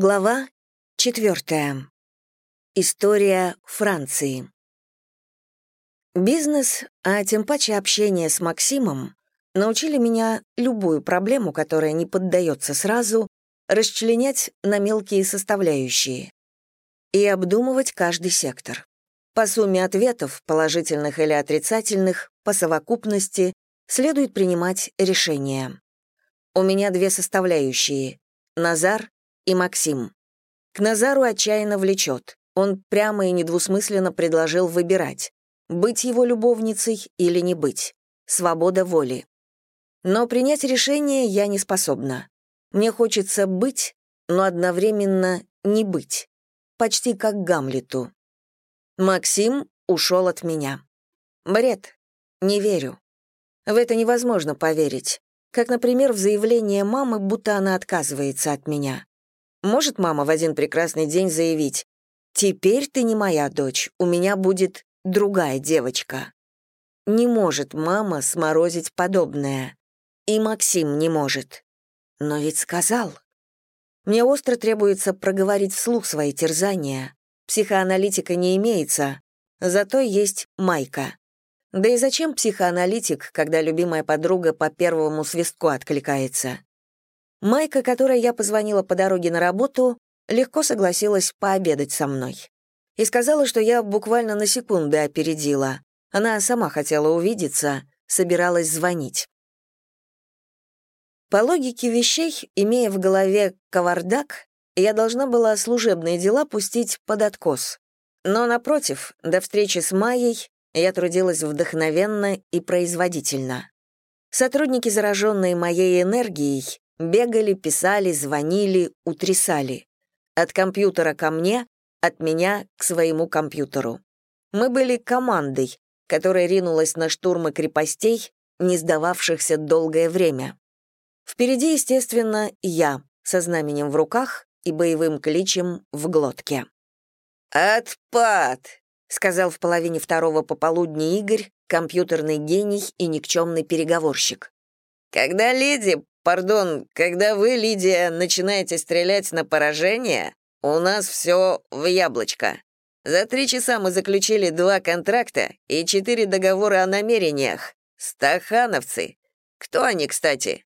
Глава четвертая. История Франции. Бизнес, а тем паче общение с Максимом, научили меня любую проблему, которая не поддается сразу, расчленять на мелкие составляющие и обдумывать каждый сектор. По сумме ответов, положительных или отрицательных, по совокупности, следует принимать решения. У меня две составляющие — Назар и Максим. К Назару отчаянно влечет. Он прямо и недвусмысленно предложил выбирать, быть его любовницей или не быть. Свобода воли. Но принять решение я не способна. Мне хочется быть, но одновременно не быть. Почти как Гамлету. Максим ушел от меня. Бред. Не верю. В это невозможно поверить. Как, например, в заявление мамы, будто она отказывается от меня. Может мама в один прекрасный день заявить, «Теперь ты не моя дочь, у меня будет другая девочка». Не может мама сморозить подобное. И Максим не может. Но ведь сказал. Мне остро требуется проговорить вслух свои терзания. Психоаналитика не имеется, зато есть Майка. Да и зачем психоаналитик, когда любимая подруга по первому свистку откликается? Майка, которой я позвонила по дороге на работу, легко согласилась пообедать со мной. И сказала, что я буквально на секунды опередила. Она сама хотела увидеться, собиралась звонить. По логике вещей, имея в голове кавардак, я должна была служебные дела пустить под откос. Но, напротив, до встречи с Майей я трудилась вдохновенно и производительно. Сотрудники, зараженные моей энергией, Бегали, писали, звонили, утрясали. От компьютера ко мне, от меня к своему компьютеру. Мы были командой, которая ринулась на штурмы крепостей, не сдававшихся долгое время. Впереди, естественно, я, со знаменем в руках и боевым кличем в глотке. «Отпад!» — сказал в половине второго пополудни Игорь, компьютерный гений и никчемный переговорщик. «Когда леди Пардон, когда вы, Лидия, начинаете стрелять на поражение, у нас все в яблочко. За три часа мы заключили два контракта и четыре договора о намерениях. Стахановцы. Кто они, кстати?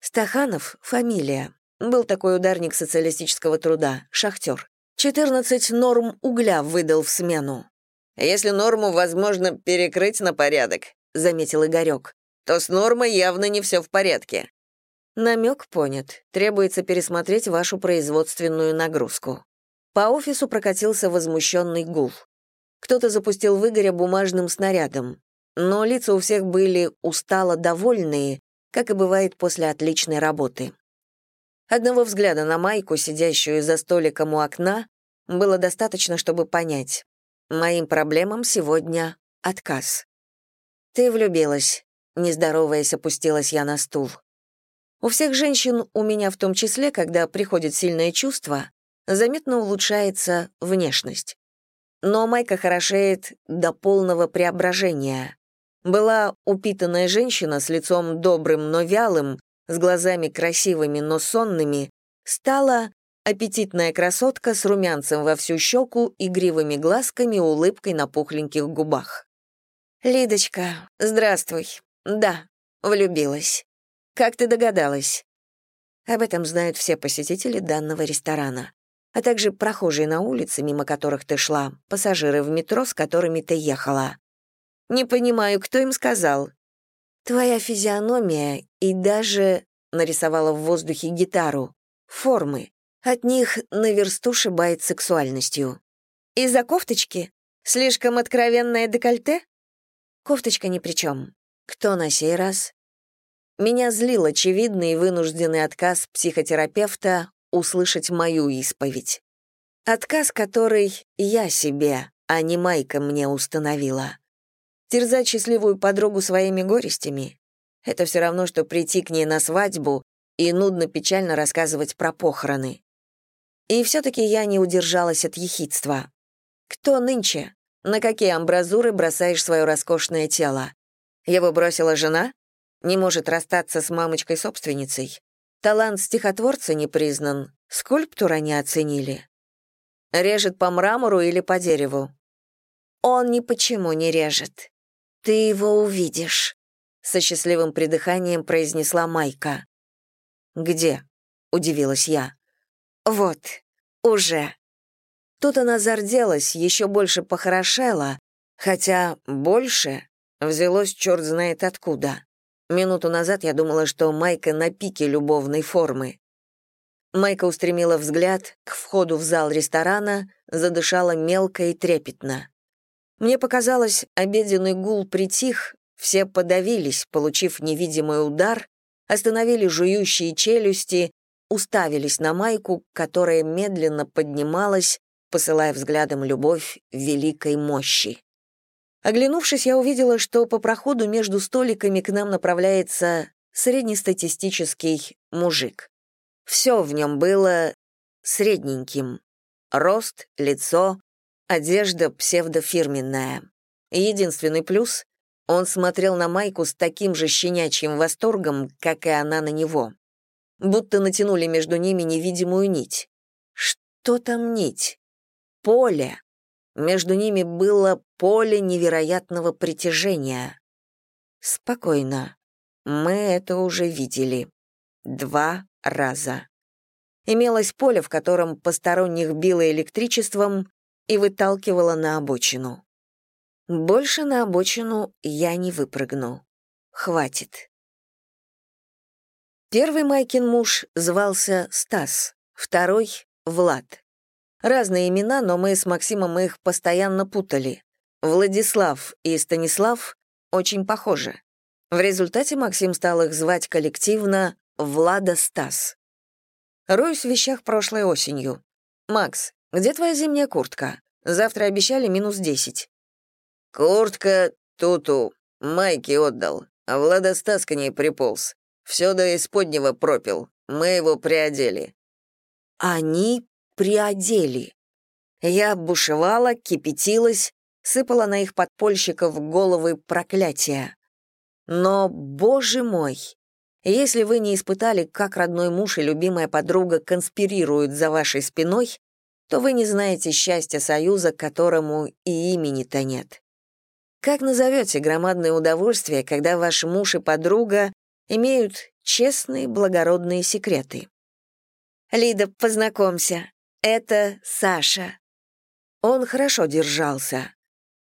Стаханов — фамилия. Был такой ударник социалистического труда, шахтер. 14 норм угля выдал в смену. Если норму возможно перекрыть на порядок, заметил Игорек, то с нормой явно не все в порядке. Намек понят. Требуется пересмотреть вашу производственную нагрузку. По офису прокатился возмущенный гул. Кто-то запустил в Игоря бумажным снарядом, но лица у всех были устало довольные, как и бывает после отличной работы. Одного взгляда на Майку, сидящую за столиком у окна, было достаточно, чтобы понять. Моим проблемам сегодня отказ. «Ты влюбилась», — нездороваясь, опустилась я на стул. У всех женщин, у меня в том числе, когда приходит сильное чувство, заметно улучшается внешность. Но Майка хорошеет до полного преображения. Была упитанная женщина с лицом добрым, но вялым, с глазами красивыми, но сонными, стала аппетитная красотка с румянцем во всю щеку, игривыми глазками улыбкой на пухленьких губах. «Лидочка, здравствуй. Да, влюбилась». Как ты догадалась? Об этом знают все посетители данного ресторана, а также прохожие на улице, мимо которых ты шла, пассажиры в метро, с которыми ты ехала. Не понимаю, кто им сказал. Твоя физиономия и даже нарисовала в воздухе гитару. Формы. От них на версту шибает сексуальностью. Из-за кофточки? Слишком откровенное декольте? Кофточка ни при чем. Кто на сей раз? Меня злил очевидный и вынужденный отказ психотерапевта услышать мою исповедь. Отказ, который я себе, а не Майка мне установила. Терзать счастливую подругу своими горестями — это все равно, что прийти к ней на свадьбу и нудно-печально рассказывать про похороны. И все-таки я не удержалась от ехидства. Кто нынче? На какие амбразуры бросаешь свое роскошное тело? Его бросила жена? Не может расстаться с мамочкой-собственницей. Талант стихотворца не признан, Скульптуру они оценили. Режет по мрамору или по дереву? Он ни почему не режет. Ты его увидишь, со счастливым придыханием произнесла Майка. Где? удивилась я. Вот, уже. Тут она зарделась, еще больше похорошела, хотя больше взялось черт знает откуда. Минуту назад я думала, что Майка на пике любовной формы. Майка устремила взгляд к входу в зал ресторана, задышала мелко и трепетно. Мне показалось, обеденный гул притих, все подавились, получив невидимый удар, остановили жующие челюсти, уставились на Майку, которая медленно поднималась, посылая взглядом любовь великой мощи. Оглянувшись, я увидела, что по проходу между столиками к нам направляется среднестатистический мужик. Все в нем было средненьким. Рост, лицо, одежда псевдофирменная. Единственный плюс — он смотрел на Майку с таким же щенячьим восторгом, как и она на него. Будто натянули между ними невидимую нить. Что там нить? Поле. Между ними было поле невероятного притяжения. Спокойно. Мы это уже видели. Два раза. Имелось поле, в котором посторонних било электричеством и выталкивало на обочину. Больше на обочину я не выпрыгну. Хватит. Первый Майкин муж звался Стас, второй — Влад. Разные имена, но мы с Максимом их постоянно путали. Владислав и Станислав очень похожи. В результате Максим стал их звать коллективно Влада Стас. Роюсь в вещах прошлой осенью. «Макс, где твоя зимняя куртка? Завтра обещали минус десять». «Куртка туту, майки отдал, а Влада Стас к ней приполз. Все до исподнего пропил, мы его приодели». Они приодели. Я бушевала, кипятилась, сыпала на их подпольщиков головы проклятия. Но, боже мой, если вы не испытали, как родной муж и любимая подруга конспирируют за вашей спиной, то вы не знаете счастья союза, которому и имени-то нет. Как назовете громадное удовольствие, когда ваш муж и подруга имеют честные благородные секреты? «Лида, познакомься, это Саша». Он хорошо держался.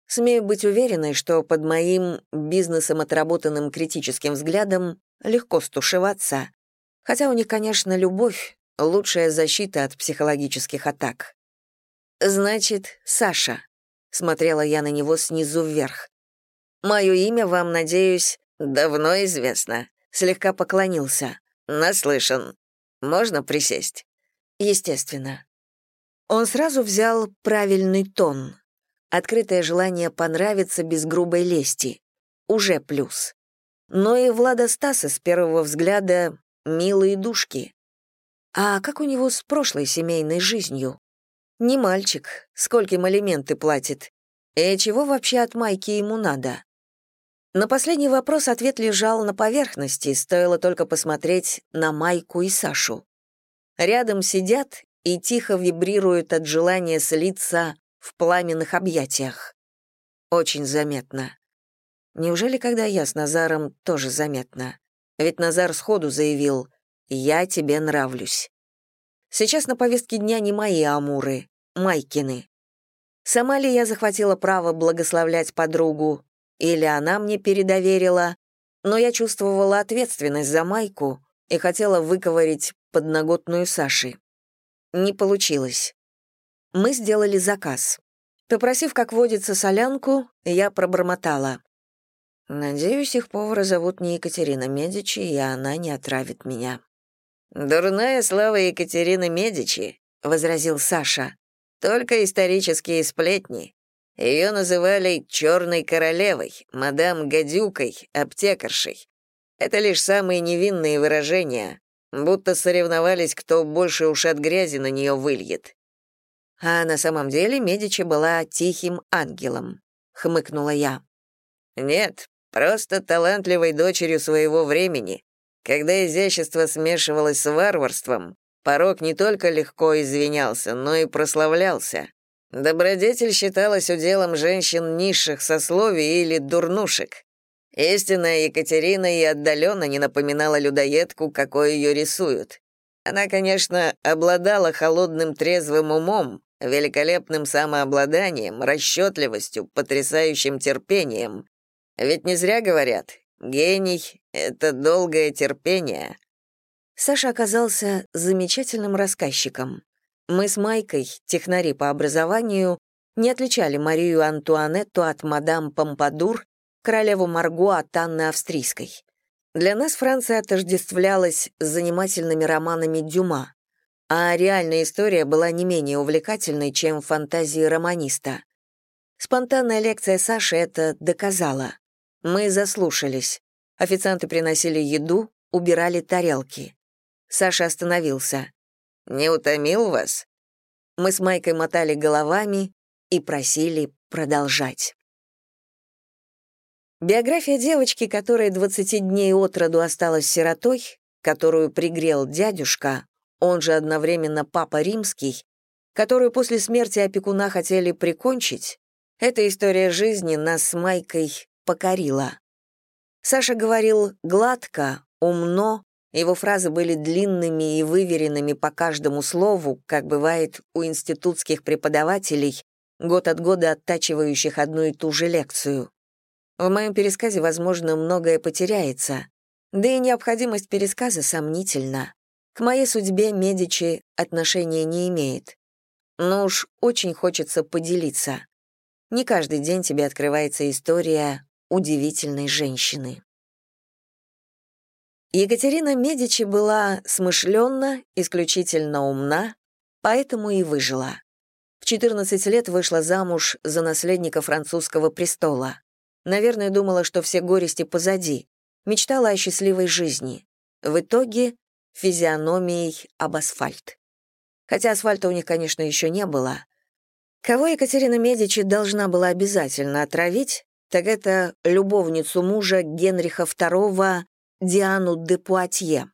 Смею быть уверенной, что под моим бизнесом отработанным критическим взглядом легко стушеваться, хотя у них, конечно, любовь — лучшая защита от психологических атак. «Значит, Саша», — смотрела я на него снизу вверх. «Мое имя вам, надеюсь, давно известно», — слегка поклонился. «Наслышан. Можно присесть?» «Естественно». Он сразу взял правильный тон. Открытое желание понравиться без грубой лести. Уже плюс. Но и Влада Стаса с первого взгляда милые душки. А как у него с прошлой семейной жизнью? Не мальчик, скольким алименты платит. И чего вообще от Майки ему надо? На последний вопрос ответ лежал на поверхности, стоило только посмотреть на Майку и Сашу. Рядом сидят и тихо вибрируют от желания слиться в пламенных объятиях. Очень заметно. Неужели, когда я с Назаром, тоже заметно? Ведь Назар сходу заявил «Я тебе нравлюсь». Сейчас на повестке дня не мои амуры, Майкины. Сама ли я захватила право благословлять подругу, или она мне передоверила, но я чувствовала ответственность за Майку и хотела выковырить подноготную Саши. Не получилось. Мы сделали заказ. Попросив, как водится, солянку, я пробормотала. Надеюсь, их повара зовут не Екатерина Медичи, и она не отравит меня. «Дурная слава Екатерины Медичи», — возразил Саша. «Только исторические сплетни. Ее называли «черной королевой», «мадам Гадюкой», «аптекаршей». Это лишь самые невинные выражения, будто соревновались, кто больше уж от грязи на нее выльет. А на самом деле Медичи была тихим ангелом, хмыкнула я. Нет, Просто талантливой дочерью своего времени. Когда изящество смешивалось с варварством, порог не только легко извинялся, но и прославлялся. Добродетель считалась уделом женщин низших сословий или дурнушек. Истинная Екатерина и отдаленно не напоминала людоедку, какой ее рисуют. Она, конечно, обладала холодным трезвым умом, великолепным самообладанием, расчетливостью, потрясающим терпением. Ведь не зря говорят, гений — это долгое терпение. Саша оказался замечательным рассказчиком. Мы с Майкой, технари по образованию, не отличали Марию Антуанетту от мадам Помпадур, королеву Марго от Анны Австрийской. Для нас Франция отождествлялась с занимательными романами Дюма, а реальная история была не менее увлекательной, чем фантазии романиста. Спонтанная лекция Саши это доказала. Мы заслушались. Официанты приносили еду, убирали тарелки. Саша остановился. «Не утомил вас?» Мы с Майкой мотали головами и просили продолжать. Биография девочки, которая 20 дней от роду осталась сиротой, которую пригрел дядюшка, он же одновременно папа римский, которую после смерти опекуна хотели прикончить, эта история жизни нас с Майкой покорила. Саша говорил гладко, умно, его фразы были длинными и выверенными по каждому слову, как бывает у институтских преподавателей, год от года оттачивающих одну и ту же лекцию. В моем пересказе, возможно, многое потеряется, да и необходимость пересказа сомнительна. К моей судьбе Медичи отношения не имеет. Но уж очень хочется поделиться. Не каждый день тебе открывается история удивительной женщины. Екатерина Медичи была смышленна, исключительно умна, поэтому и выжила. В 14 лет вышла замуж за наследника французского престола. Наверное, думала, что все горести позади, мечтала о счастливой жизни. В итоге физиономией об асфальт. Хотя асфальта у них, конечно, еще не было. Кого Екатерина Медичи должна была обязательно отравить, так это любовницу мужа Генриха II Диану де Пуатье.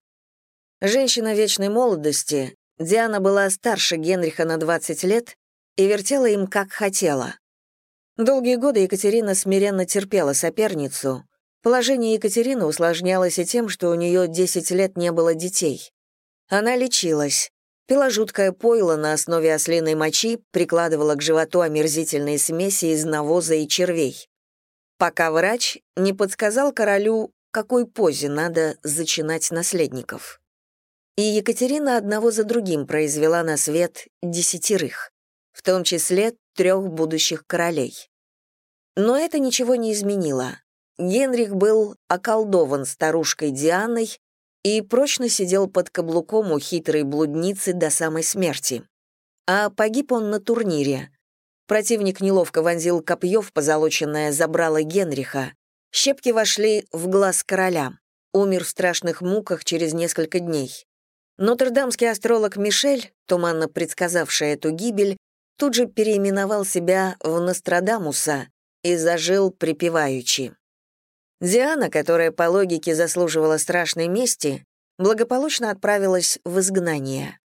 Женщина вечной молодости, Диана была старше Генриха на 20 лет и вертела им как хотела. Долгие годы Екатерина смиренно терпела соперницу. Положение Екатерины усложнялось и тем, что у нее 10 лет не было детей. Она лечилась, пила жуткое пойло на основе ослиной мочи, прикладывала к животу омерзительные смеси из навоза и червей. Пока врач не подсказал королю, какой позе надо зачинать наследников. И Екатерина одного за другим произвела на свет десятерых, в том числе трех будущих королей. Но это ничего не изменило. Генрих был околдован старушкой Дианой и прочно сидел под каблуком у хитрой блудницы до самой смерти. А погиб он на турнире. Противник неловко вонзил копье в позолоченное забрало Генриха, Щепки вошли в глаз короля. Умер в страшных муках через несколько дней. Нотр-Дамский астролог Мишель, туманно предсказавший эту гибель, тут же переименовал себя в Нострадамуса и зажил припеваючи. Диана, которая по логике заслуживала страшной мести, благополучно отправилась в изгнание,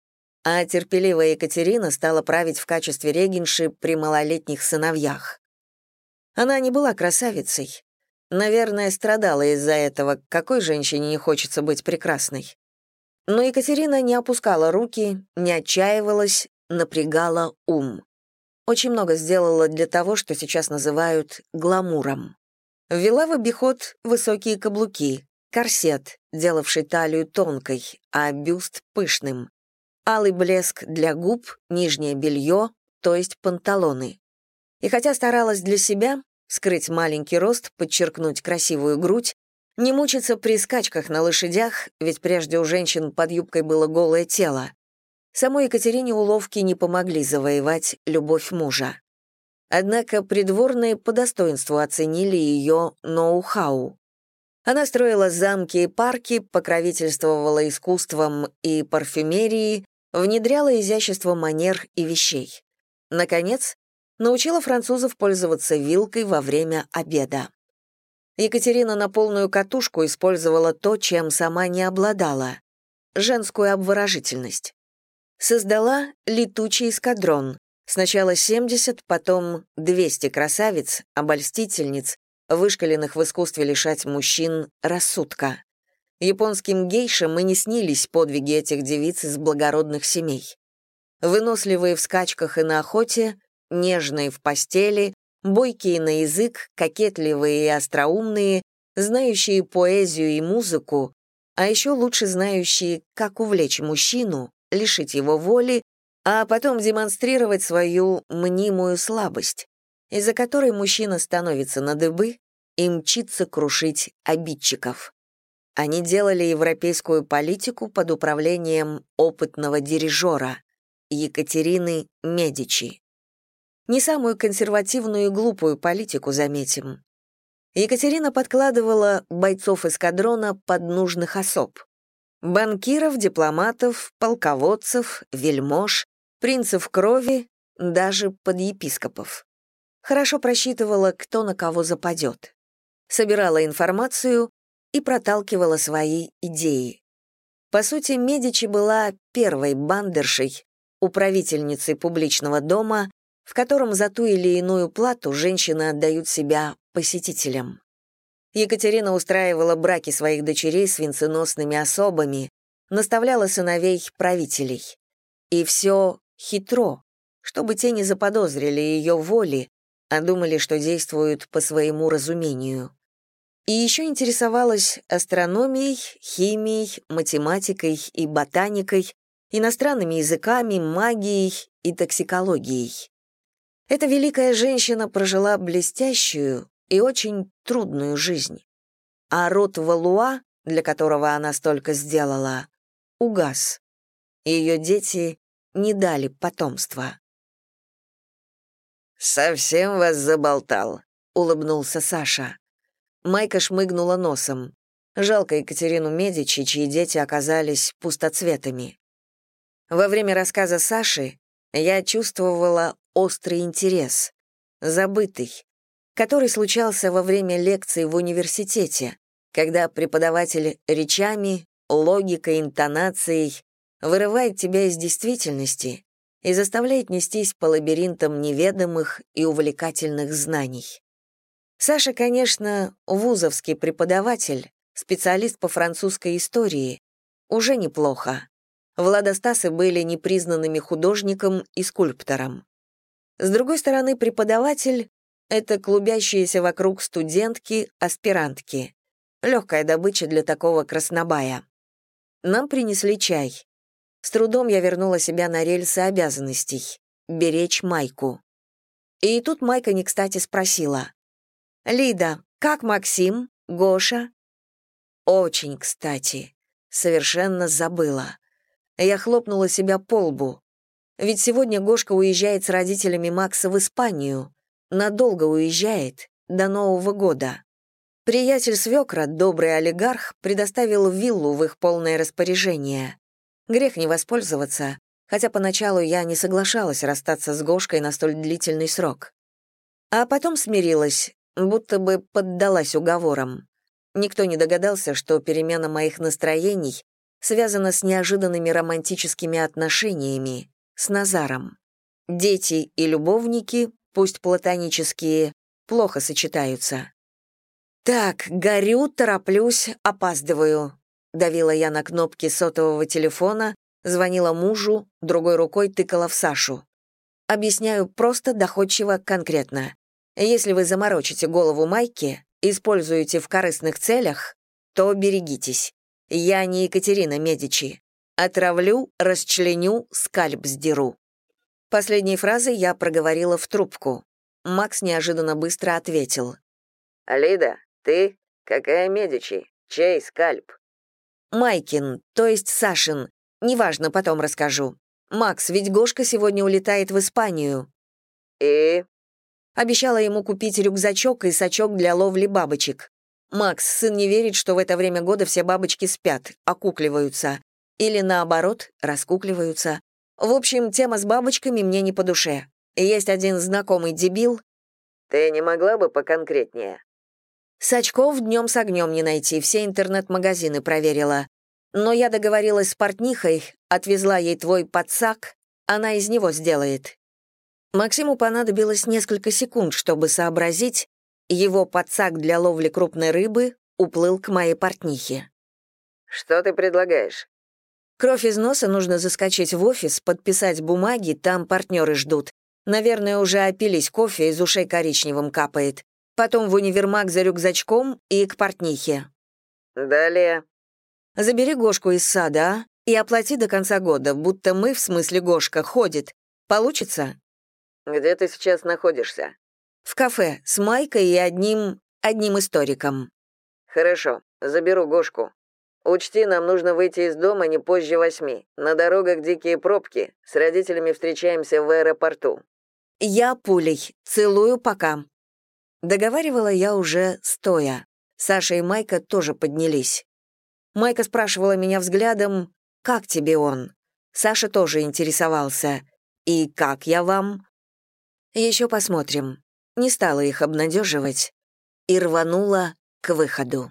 а терпеливая Екатерина стала править в качестве регенши при малолетних сыновьях. Она не была красавицей, Наверное, страдала из-за этого, какой женщине не хочется быть прекрасной. Но Екатерина не опускала руки, не отчаивалась, напрягала ум. Очень много сделала для того, что сейчас называют гламуром. Ввела в обиход высокие каблуки, корсет, делавший талию тонкой, а бюст — пышным, алый блеск для губ, нижнее белье, то есть панталоны. И хотя старалась для себя, скрыть маленький рост, подчеркнуть красивую грудь, не мучиться при скачках на лошадях, ведь прежде у женщин под юбкой было голое тело. Самой Екатерине уловки не помогли завоевать любовь мужа. Однако придворные по достоинству оценили ее ноу-хау. Она строила замки и парки, покровительствовала искусством и парфюмерией, внедряла изящество манер и вещей. Наконец, научила французов пользоваться вилкой во время обеда. Екатерина на полную катушку использовала то, чем сама не обладала — женскую обворожительность. Создала летучий эскадрон. Сначала 70, потом 200 красавиц, обольстительниц, вышкаленных в искусстве лишать мужчин рассудка. Японским гейшам и не снились подвиги этих девиц из благородных семей. Выносливые в скачках и на охоте, нежные в постели, бойкие на язык, кокетливые и остроумные, знающие поэзию и музыку, а еще лучше знающие, как увлечь мужчину, лишить его воли, а потом демонстрировать свою мнимую слабость, из-за которой мужчина становится на дыбы и мчится крушить обидчиков. Они делали европейскую политику под управлением опытного дирижера Екатерины Медичи. Не самую консервативную и глупую политику, заметим. Екатерина подкладывала бойцов эскадрона под нужных особ. Банкиров, дипломатов, полководцев, вельмож, принцев крови, даже под епископов. Хорошо просчитывала, кто на кого западет. Собирала информацию и проталкивала свои идеи. По сути, Медичи была первой бандершей, управительницей публичного дома, в котором за ту или иную плату женщины отдают себя посетителям. Екатерина устраивала браки своих дочерей с венценосными особами, наставляла сыновей правителей. И все хитро, чтобы те не заподозрили ее воли, а думали, что действуют по своему разумению. И еще интересовалась астрономией, химией, математикой и ботаникой, иностранными языками, магией и токсикологией. Эта великая женщина прожила блестящую, и очень трудную жизнь. А род Валуа, для которого она столько сделала, угас. Ее дети не дали потомства. «Совсем вас заболтал», — улыбнулся Саша. Майка шмыгнула носом. Жалко Екатерину Медичи, чьи дети оказались пустоцветами. Во время рассказа Саши я чувствовала острый интерес, забытый, который случался во время лекций в университете, когда преподаватель речами, логикой, интонацией вырывает тебя из действительности и заставляет нестись по лабиринтам неведомых и увлекательных знаний. Саша, конечно, вузовский преподаватель, специалист по французской истории, уже неплохо. Владостасы были непризнанными художником и скульптором. С другой стороны, преподаватель это клубящиеся вокруг студентки, аспирантки. Легкая добыча для такого краснобая. Нам принесли чай. С трудом я вернула себя на рельсы обязанностей — беречь Майку. И тут Майка не кстати спросила. «Лида, как Максим? Гоша?» «Очень кстати. Совершенно забыла. Я хлопнула себя по лбу. Ведь сегодня Гошка уезжает с родителями Макса в Испанию надолго уезжает, до Нового года. Приятель свекра, добрый олигарх, предоставил виллу в их полное распоряжение. Грех не воспользоваться, хотя поначалу я не соглашалась расстаться с Гошкой на столь длительный срок. А потом смирилась, будто бы поддалась уговорам. Никто не догадался, что перемена моих настроений связана с неожиданными романтическими отношениями, с Назаром. Дети и любовники пусть платонические, плохо сочетаются. «Так, горю, тороплюсь, опаздываю», — давила я на кнопки сотового телефона, звонила мужу, другой рукой тыкала в Сашу. Объясняю просто, доходчиво, конкретно. Если вы заморочите голову Майки, используете в корыстных целях, то берегитесь. Я не Екатерина Медичи. Отравлю, расчленю, скальп сдеру. Последней фразой я проговорила в трубку. Макс неожиданно быстро ответил. «Лида, ты? Какая Медичи? Чей скальп?» «Майкин, то есть Сашин. Неважно, потом расскажу. Макс, ведь Гошка сегодня улетает в Испанию». «И?» Обещала ему купить рюкзачок и сачок для ловли бабочек. Макс, сын не верит, что в это время года все бабочки спят, окукливаются. Или наоборот, раскукливаются. В общем, тема с бабочками мне не по душе. Есть один знакомый дебил. Ты не могла бы поконкретнее? Сачков днем с огнем не найти, все интернет-магазины проверила. Но я договорилась с портнихой, Отвезла ей твой подсак, она из него сделает». Максиму понадобилось несколько секунд, чтобы сообразить, его подсак для ловли крупной рыбы уплыл к моей портнихе. «Что ты предлагаешь?» Кровь из носа нужно заскочить в офис, подписать бумаги, там партнеры ждут. Наверное, уже опились кофе, из ушей коричневым капает. Потом в универмаг за рюкзачком и к портнихе. Далее. Забери Гошку из сада, а? И оплати до конца года, будто мы, в смысле Гошка, ходит. Получится? Где ты сейчас находишься? В кафе с Майкой и одним... одним историком. Хорошо, заберу Гошку. Учти, нам нужно выйти из дома не позже восьми. На дорогах дикие пробки. С родителями встречаемся в аэропорту. Я пулей. Целую пока. Договаривала я уже стоя. Саша и Майка тоже поднялись. Майка спрашивала меня взглядом, «Как тебе он?» Саша тоже интересовался. «И как я вам?» Еще посмотрим. Не стала их обнадеживать и рванула к выходу.